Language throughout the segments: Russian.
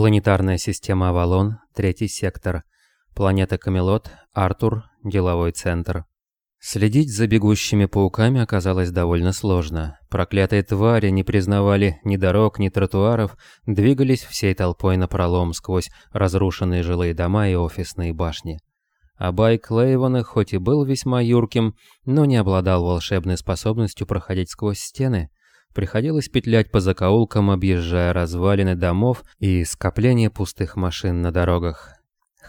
Планетарная система Авалон, третий сектор. Планета Камелот, Артур, деловой центр. Следить за бегущими пауками оказалось довольно сложно. Проклятые твари не признавали ни дорог, ни тротуаров, двигались всей толпой напролом сквозь разрушенные жилые дома и офисные башни. А байк Лейвана хоть и был весьма юрким, но не обладал волшебной способностью проходить сквозь стены. Приходилось петлять по закоулкам, объезжая развалины домов и скопление пустых машин на дорогах.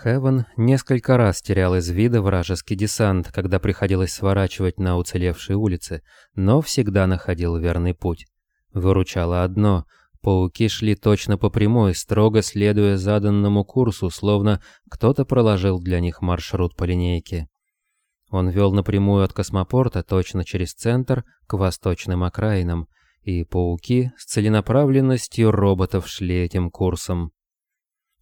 Хевен несколько раз терял из вида вражеский десант, когда приходилось сворачивать на уцелевшие улицы, но всегда находил верный путь. Выручало одно — пауки шли точно по прямой, строго следуя заданному курсу, словно кто-то проложил для них маршрут по линейке. Он вел напрямую от космопорта точно через центр к восточным окраинам, и пауки с целенаправленностью роботов шли этим курсом.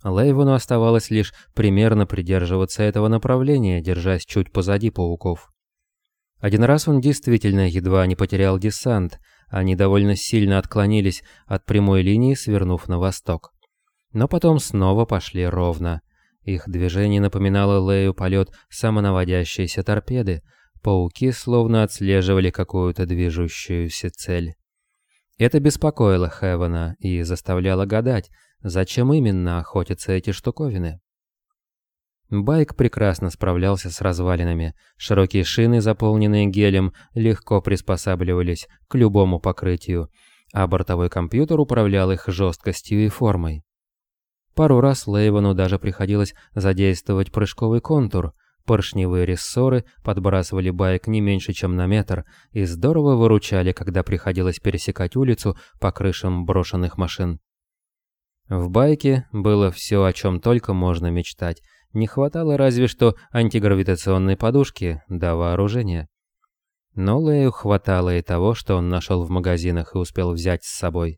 Лейвону оставалось лишь примерно придерживаться этого направления, держась чуть позади пауков. Один раз он действительно едва не потерял десант, они довольно сильно отклонились от прямой линии, свернув на восток. Но потом снова пошли ровно. Их движение напоминало Лею полет самонаводящейся торпеды, пауки словно отслеживали какую-то движущуюся цель. Это беспокоило Хевена и заставляло гадать, Зачем именно охотятся эти штуковины? Байк прекрасно справлялся с развалинами. Широкие шины, заполненные гелем, легко приспосабливались к любому покрытию, а бортовой компьютер управлял их жесткостью и формой. Пару раз Лейвану даже приходилось задействовать прыжковый контур. Поршневые рессоры подбрасывали байк не меньше, чем на метр, и здорово выручали, когда приходилось пересекать улицу по крышам брошенных машин. В байке было все, о чем только можно мечтать. Не хватало разве что антигравитационной подушки до вооружения. Но Лею хватало и того, что он нашел в магазинах и успел взять с собой.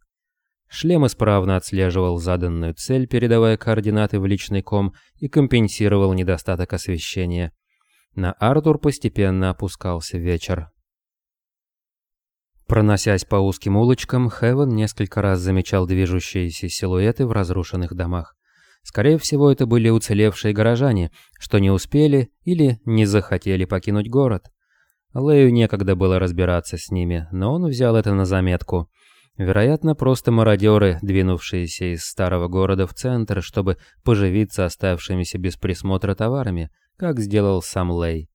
Шлем исправно отслеживал заданную цель, передавая координаты в личный ком и компенсировал недостаток освещения. На Артур постепенно опускался вечер. Проносясь по узким улочкам, Хевен несколько раз замечал движущиеся силуэты в разрушенных домах. Скорее всего, это были уцелевшие горожане, что не успели или не захотели покинуть город. Лею некогда было разбираться с ними, но он взял это на заметку. Вероятно, просто мародеры, двинувшиеся из старого города в центр, чтобы поживиться оставшимися без присмотра товарами, как сделал сам Лей.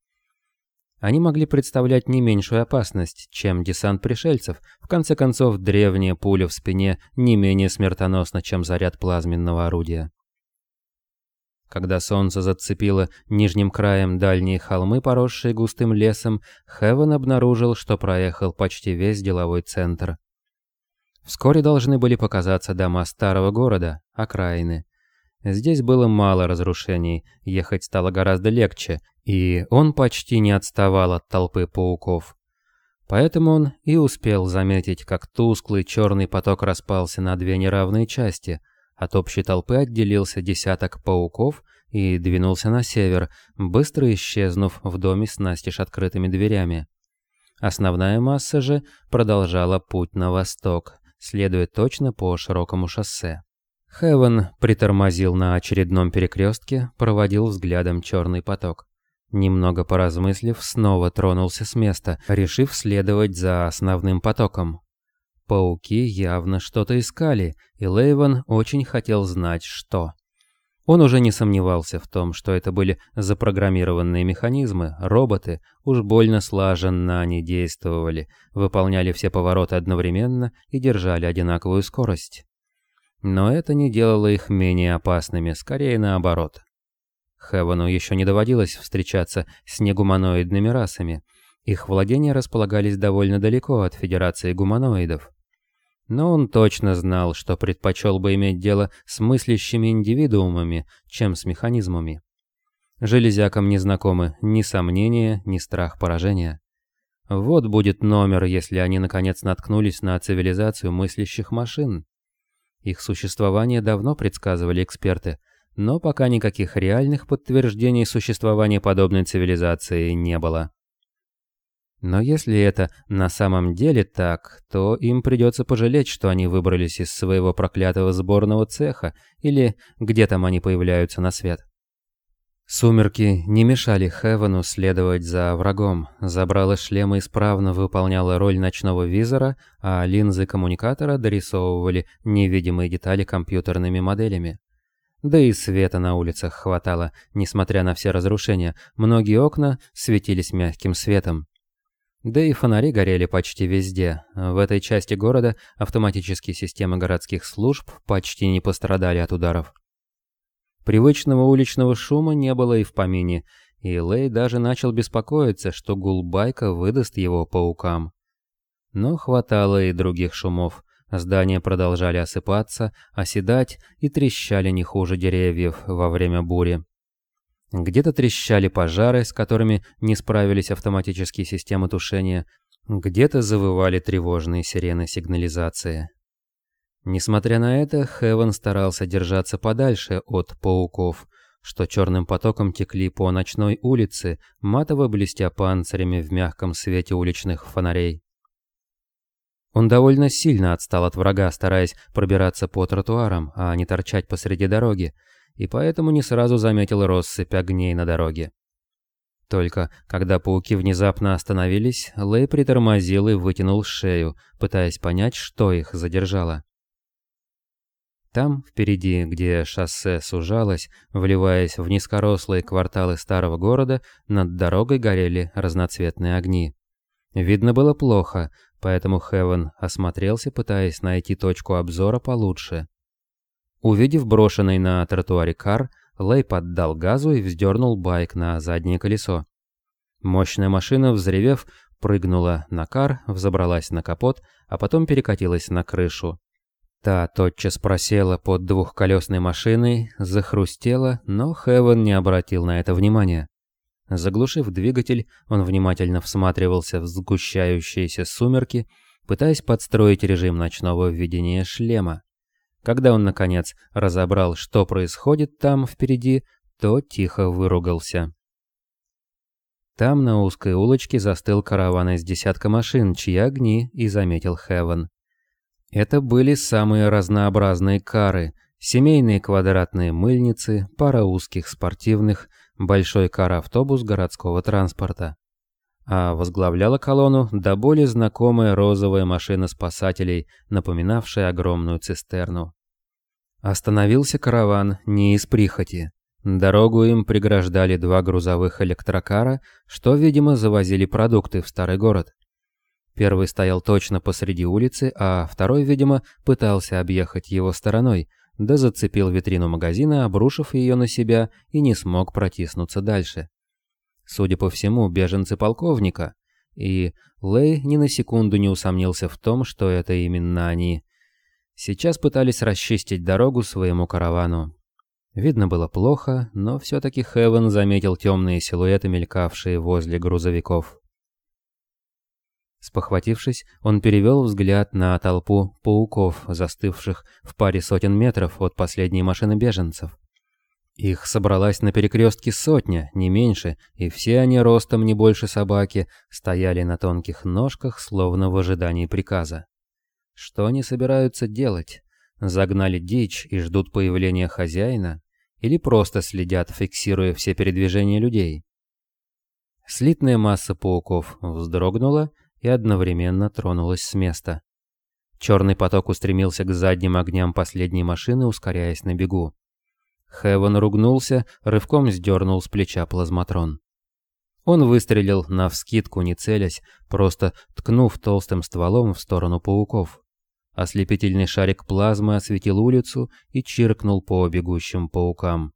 Они могли представлять не меньшую опасность, чем десант пришельцев. В конце концов, древняя пуля в спине не менее смертоносна, чем заряд плазменного орудия. Когда солнце зацепило нижним краем дальние холмы, поросшие густым лесом, Хевен обнаружил, что проехал почти весь деловой центр. Вскоре должны были показаться дома старого города, окраины. Здесь было мало разрушений, ехать стало гораздо легче, и он почти не отставал от толпы пауков. Поэтому он и успел заметить, как тусклый черный поток распался на две неравные части. От общей толпы отделился десяток пауков и двинулся на север, быстро исчезнув в доме с настежь открытыми дверями. Основная масса же продолжала путь на восток, следуя точно по широкому шоссе. Хевен притормозил на очередном перекрестке, проводил взглядом черный поток. Немного поразмыслив, снова тронулся с места, решив следовать за основным потоком. Пауки явно что-то искали, и Лейвен очень хотел знать, что. Он уже не сомневался в том, что это были запрограммированные механизмы, роботы, уж больно слаженно они действовали, выполняли все повороты одновременно и держали одинаковую скорость. Но это не делало их менее опасными, скорее наоборот. Хевану еще не доводилось встречаться с негуманоидными расами. Их владения располагались довольно далеко от Федерации гуманоидов. Но он точно знал, что предпочел бы иметь дело с мыслящими индивидуумами, чем с механизмами. Железякам не знакомы ни сомнения, ни страх поражения. Вот будет номер, если они наконец наткнулись на цивилизацию мыслящих машин. Их существование давно предсказывали эксперты, но пока никаких реальных подтверждений существования подобной цивилизации не было. Но если это на самом деле так, то им придется пожалеть, что они выбрались из своего проклятого сборного цеха или где там они появляются на свет. Сумерки не мешали Хевену следовать за врагом. Забрало шлема исправно выполняла роль ночного визора, а линзы коммуникатора дорисовывали невидимые детали компьютерными моделями. Да и света на улицах хватало, несмотря на все разрушения, многие окна светились мягким светом. Да и фонари горели почти везде. В этой части города автоматические системы городских служб почти не пострадали от ударов. Привычного уличного шума не было и в помине, и Лэй даже начал беспокоиться, что гул байка выдаст его паукам. Но хватало и других шумов. Здания продолжали осыпаться, оседать и трещали не хуже деревьев во время бури. Где-то трещали пожары, с которыми не справились автоматические системы тушения, где-то завывали тревожные сирены сигнализации. Несмотря на это, Хевен старался держаться подальше от пауков, что черным потоком текли по ночной улице, матово блестя панцирями в мягком свете уличных фонарей. Он довольно сильно отстал от врага, стараясь пробираться по тротуарам, а не торчать посреди дороги, и поэтому не сразу заметил россыпь огней на дороге. Только когда пауки внезапно остановились, Лэй притормозил и вытянул шею, пытаясь понять, что их задержало. Там, впереди, где шоссе сужалось, вливаясь в низкорослые кварталы старого города, над дорогой горели разноцветные огни. Видно было плохо, поэтому Хевен осмотрелся, пытаясь найти точку обзора получше. Увидев брошенный на тротуаре кар, Лэй поддал газу и вздернул байк на заднее колесо. Мощная машина, взревев, прыгнула на кар, взобралась на капот, а потом перекатилась на крышу. Та тотчас просела под двухколесной машиной, захрустела, но Хевен не обратил на это внимания. Заглушив двигатель, он внимательно всматривался в сгущающиеся сумерки, пытаясь подстроить режим ночного видения шлема. Когда он, наконец, разобрал, что происходит там впереди, то тихо выругался. Там на узкой улочке застыл караван из десятка машин, чьи огни и заметил Хевен. Это были самые разнообразные кары, семейные квадратные мыльницы, пара узких спортивных, большой кар-автобус городского транспорта а возглавляла колонну до более знакомая розовая машина спасателей, напоминавшая огромную цистерну. Остановился караван не из прихоти. Дорогу им преграждали два грузовых электрокара, что, видимо, завозили продукты в старый город. Первый стоял точно посреди улицы, а второй, видимо, пытался объехать его стороной, да зацепил витрину магазина, обрушив ее на себя и не смог протиснуться дальше. Судя по всему, беженцы полковника. И Лэй ни на секунду не усомнился в том, что это именно они. Сейчас пытались расчистить дорогу своему каравану. Видно было плохо, но все-таки Хевен заметил темные силуэты, мелькавшие возле грузовиков. Спохватившись, он перевел взгляд на толпу пауков, застывших в паре сотен метров от последней машины беженцев. Их собралась на перекрестке сотня, не меньше, и все они ростом не больше собаки, стояли на тонких ножках, словно в ожидании приказа. Что они собираются делать? Загнали дичь и ждут появления хозяина? Или просто следят, фиксируя все передвижения людей? Слитная масса пауков вздрогнула и одновременно тронулась с места. Черный поток устремился к задним огням последней машины, ускоряясь на бегу. Хевен ругнулся, рывком сдернул с плеча плазматрон. Он выстрелил навскидку, не целясь, просто ткнув толстым стволом в сторону пауков. Ослепительный шарик плазмы осветил улицу и чиркнул по бегущим паукам.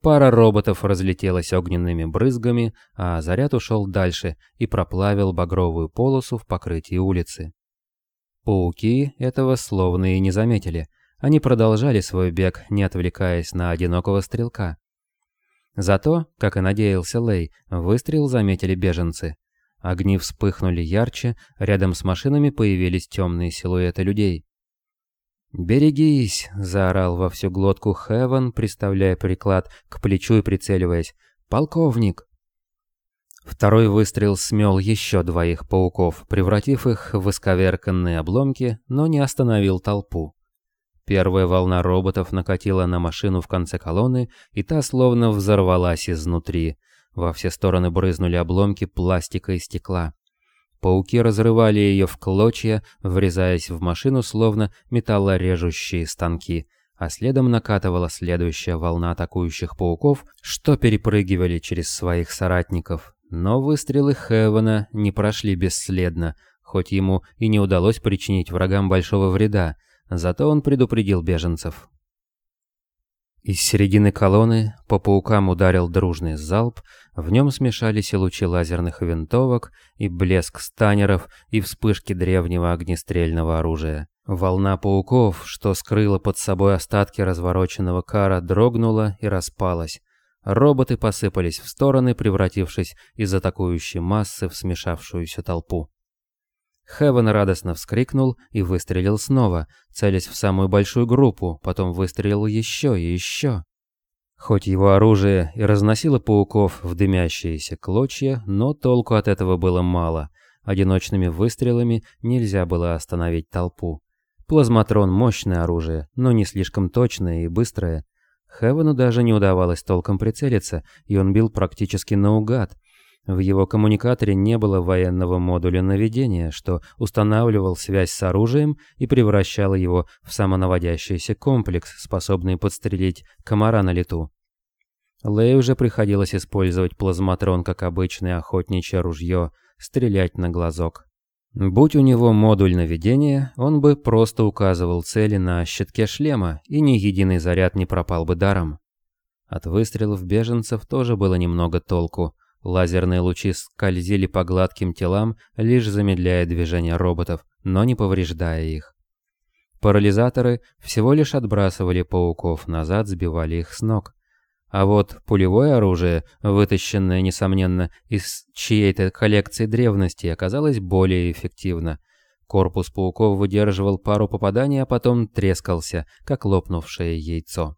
Пара роботов разлетелась огненными брызгами, а заряд ушел дальше и проплавил багровую полосу в покрытии улицы. Пауки этого словно и не заметили, они продолжали свой бег, не отвлекаясь на одинокого стрелка. Зато, как и надеялся Лей, выстрел заметили беженцы. Огни вспыхнули ярче, рядом с машинами появились темные силуэты людей. «Берегись!» — заорал во всю глотку Хевен, приставляя приклад к плечу и прицеливаясь. «Полковник!» Второй выстрел смел еще двоих пауков, превратив их в исковерканные обломки, но не остановил толпу. Первая волна роботов накатила на машину в конце колонны, и та словно взорвалась изнутри. Во все стороны брызнули обломки пластика и стекла. Пауки разрывали ее в клочья, врезаясь в машину, словно металлорежущие станки, а следом накатывала следующая волна атакующих пауков, что перепрыгивали через своих соратников. Но выстрелы Хевена не прошли бесследно, хоть ему и не удалось причинить врагам большого вреда, зато он предупредил беженцев. Из середины колонны по паукам ударил дружный залп, в нем смешались и лучи лазерных винтовок, и блеск станеров, и вспышки древнего огнестрельного оружия. Волна пауков, что скрыла под собой остатки развороченного кара, дрогнула и распалась. Роботы посыпались в стороны, превратившись из атакующей массы в смешавшуюся толпу. Хевен радостно вскрикнул и выстрелил снова, целясь в самую большую группу, потом выстрелил еще и еще. Хоть его оружие и разносило пауков в дымящиеся клочья, но толку от этого было мало. Одиночными выстрелами нельзя было остановить толпу. Плазматрон — мощное оружие, но не слишком точное и быстрое. Хевену даже не удавалось толком прицелиться, и он бил практически наугад, в его коммуникаторе не было военного модуля наведения, что устанавливал связь с оружием и превращало его в самонаводящийся комплекс, способный подстрелить комара на лету. Лэй уже приходилось использовать плазматрон как обычное охотничье ружье, стрелять на глазок. Будь у него модуль наведения, он бы просто указывал цели на щитке шлема, и ни единый заряд не пропал бы даром. От выстрелов беженцев тоже было немного толку – Лазерные лучи скользили по гладким телам, лишь замедляя движение роботов, но не повреждая их. Парализаторы всего лишь отбрасывали пауков назад, сбивали их с ног. А вот пулевое оружие, вытащенное, несомненно, из чьей-то коллекции древности, оказалось более эффективно. Корпус пауков выдерживал пару попаданий, а потом трескался, как лопнувшее яйцо.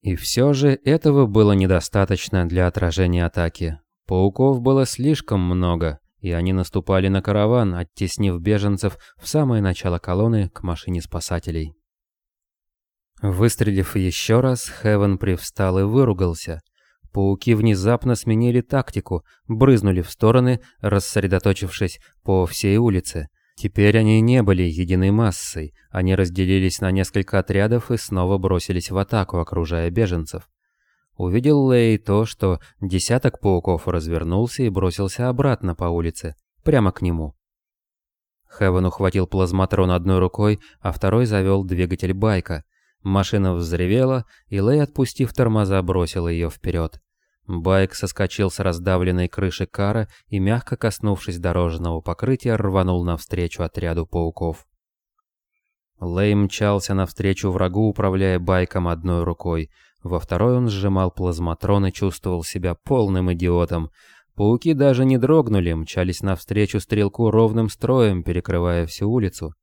И все же этого было недостаточно для отражения атаки. Пауков было слишком много, и они наступали на караван, оттеснив беженцев в самое начало колонны к машине спасателей. Выстрелив еще раз, Хевен привстал и выругался. Пауки внезапно сменили тактику, брызнули в стороны, рассредоточившись по всей улице. Теперь они не были единой массой, они разделились на несколько отрядов и снова бросились в атаку, окружая беженцев. Увидел Лэй то, что десяток пауков развернулся и бросился обратно по улице, прямо к нему. Хевен ухватил плазматрон одной рукой, а второй завел двигатель байка. Машина взревела, и Лэй, отпустив тормоза, бросил ее вперед. Байк соскочил с раздавленной крыши кара и, мягко коснувшись дорожного покрытия, рванул навстречу отряду пауков. Лэй мчался навстречу врагу, управляя байком одной рукой. Во второй он сжимал плазматрон и чувствовал себя полным идиотом. Пауки даже не дрогнули, мчались навстречу стрелку ровным строем, перекрывая всю улицу.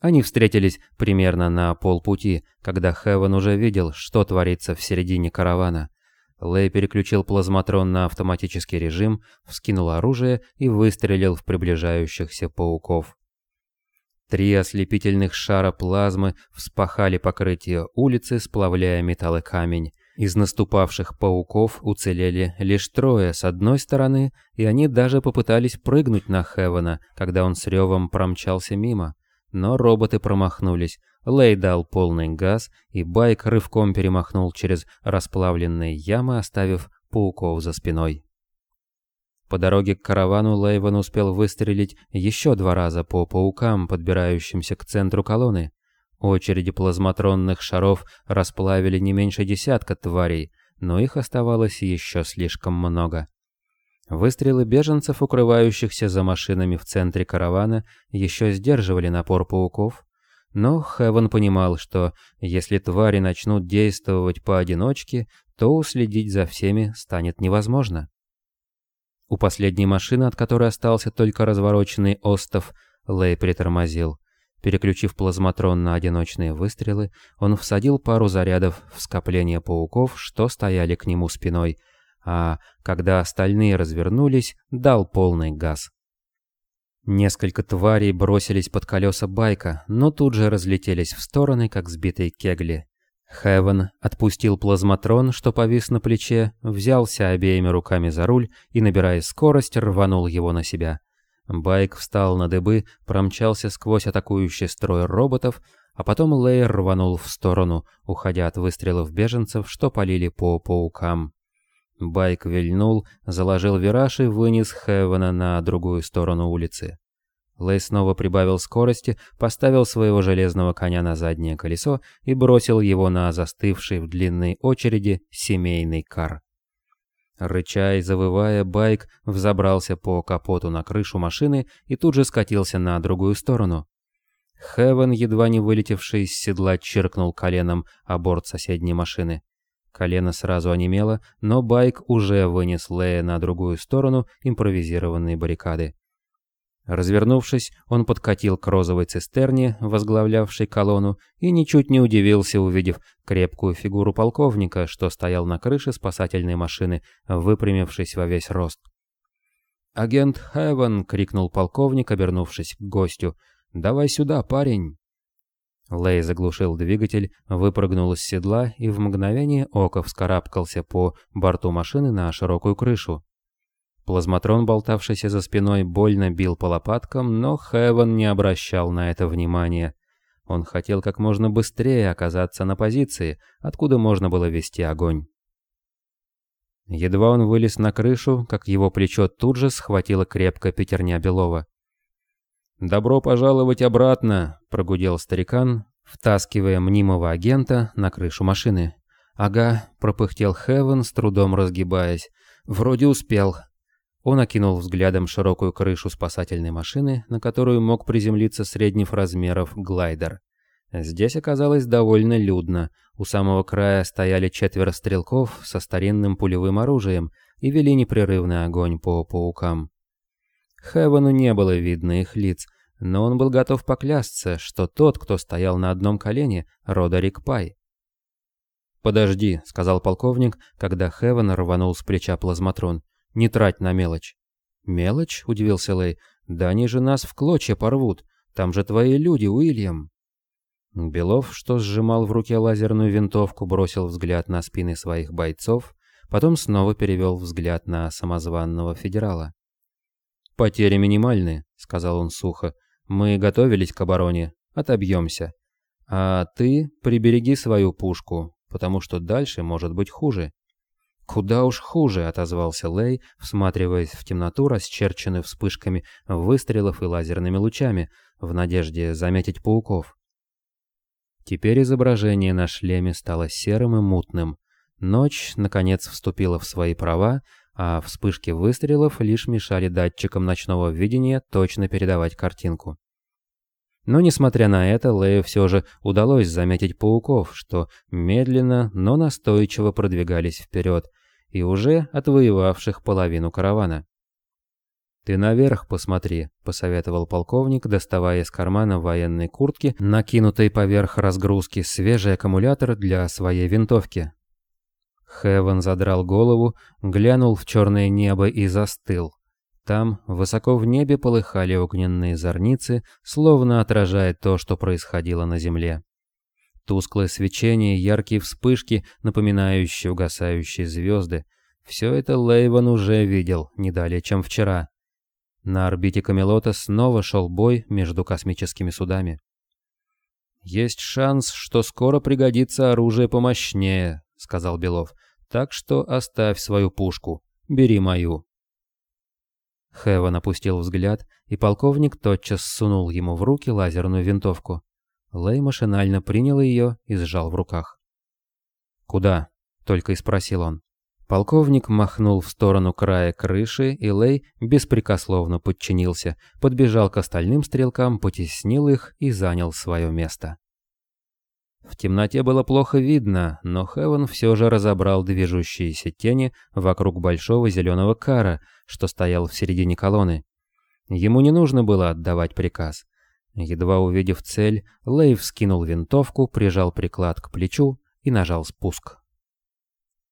Они встретились примерно на полпути, когда Хевен уже видел, что творится в середине каравана. Лэй переключил плазматрон на автоматический режим, вскинул оружие и выстрелил в приближающихся пауков. Три ослепительных шара плазмы вспахали покрытие улицы, сплавляя металл и камень. Из наступавших пауков уцелели лишь трое с одной стороны, и они даже попытались прыгнуть на Хевена, когда он с ревом промчался мимо. Но роботы промахнулись. Лей дал полный газ, и байк рывком перемахнул через расплавленные ямы, оставив пауков за спиной. По дороге к каравану Лейвен успел выстрелить еще два раза по паукам, подбирающимся к центру колонны. Очереди плазматронных шаров расплавили не меньше десятка тварей, но их оставалось еще слишком много. Выстрелы беженцев, укрывающихся за машинами в центре каравана, еще сдерживали напор пауков. Но Хевен понимал, что если твари начнут действовать поодиночке, то уследить за всеми станет невозможно. У последней машины, от которой остался только развороченный остов, Лэй притормозил. Переключив плазматрон на одиночные выстрелы, он всадил пару зарядов в скопление пауков, что стояли к нему спиной, а когда остальные развернулись, дал полный газ. Несколько тварей бросились под колеса байка, но тут же разлетелись в стороны, как сбитые кегли. Хевен отпустил плазматрон, что повис на плече, взялся обеими руками за руль и, набирая скорость, рванул его на себя. Байк встал на дыбы, промчался сквозь атакующий строй роботов, а потом Лейер рванул в сторону, уходя от выстрелов беженцев, что полили по паукам. Байк вильнул, заложил вираж и вынес Хевена на другую сторону улицы. Лэй снова прибавил скорости, поставил своего железного коня на заднее колесо и бросил его на застывший в длинной очереди семейный кар. Рыча и завывая, байк взобрался по капоту на крышу машины и тут же скатился на другую сторону. Хевен, едва не вылетевший из седла, чиркнул коленом о борт соседней машины. Колено сразу онемело, но байк уже вынес Лея на другую сторону импровизированной баррикады. Развернувшись, он подкатил к розовой цистерне, возглавлявшей колонну, и ничуть не удивился, увидев крепкую фигуру полковника, что стоял на крыше спасательной машины, выпрямившись во весь рост. «Агент Хэвен!» — крикнул полковник, обернувшись к гостю. «Давай сюда, парень!» Лей заглушил двигатель, выпрыгнул из седла и в мгновение ока вскарабкался по борту машины на широкую крышу. Плазматрон, болтавшийся за спиной, больно бил по лопаткам, но Хэвен не обращал на это внимания. Он хотел как можно быстрее оказаться на позиции, откуда можно было вести огонь. Едва он вылез на крышу, как его плечо тут же схватила крепкая пятерня Белова. «Добро пожаловать обратно!» — прогудел старикан, втаскивая мнимого агента на крышу машины. «Ага», — пропыхтел Хэвен, с трудом разгибаясь. «Вроде успел». Он окинул взглядом широкую крышу спасательной машины, на которую мог приземлиться средних размеров глайдер. Здесь оказалось довольно людно. У самого края стояли четверо стрелков со старинным пулевым оружием и вели непрерывный огонь по паукам. Хевену не было видно их лиц, но он был готов поклясться, что тот, кто стоял на одном колене, Родерик Пай. «Подожди», — сказал полковник, когда Хевен рванул с плеча плазматрон. Не трать на мелочь». «Мелочь?» — удивился Лэй. «Да они же нас в клочья порвут. Там же твои люди, Уильям». Белов, что сжимал в руке лазерную винтовку, бросил взгляд на спины своих бойцов, потом снова перевел взгляд на самозванного федерала. «Потери минимальны», — сказал он сухо. «Мы готовились к обороне. Отобьемся. А ты прибереги свою пушку, потому что дальше может быть хуже. «Куда уж хуже», — отозвался Лэй, всматриваясь в темноту, расчерченную вспышками выстрелов и лазерными лучами, в надежде заметить пауков. Теперь изображение на шлеме стало серым и мутным. Ночь, наконец, вступила в свои права, а вспышки выстрелов лишь мешали датчикам ночного видения точно передавать картинку. Но, несмотря на это, Лею все же удалось заметить пауков, что медленно, но настойчиво продвигались вперед, и уже отвоевавших половину каравана. «Ты наверх посмотри», — посоветовал полковник, доставая из кармана военной куртки, накинутой поверх разгрузки, свежий аккумулятор для своей винтовки. Хевен задрал голову, глянул в черное небо и застыл. Там, высоко в небе, полыхали огненные зорницы, словно отражая то, что происходило на земле. Тусклое свечение, яркие вспышки, напоминающие угасающие звезды. Все это Лейван уже видел, не далее, чем вчера. На орбите Камелота снова шел бой между космическими судами. «Есть шанс, что скоро пригодится оружие помощнее», — сказал Белов. «Так что оставь свою пушку, бери мою». Хеван опустил взгляд, и полковник тотчас сунул ему в руки лазерную винтовку. Лэй машинально принял ее и сжал в руках. «Куда?» — только и спросил он. Полковник махнул в сторону края крыши, и Лэй беспрекословно подчинился, подбежал к остальным стрелкам, потеснил их и занял свое место. В темноте было плохо видно, но Хевен все же разобрал движущиеся тени вокруг большого зеленого кара, что стоял в середине колонны. Ему не нужно было отдавать приказ. Едва увидев цель, Лейв скинул винтовку, прижал приклад к плечу и нажал спуск.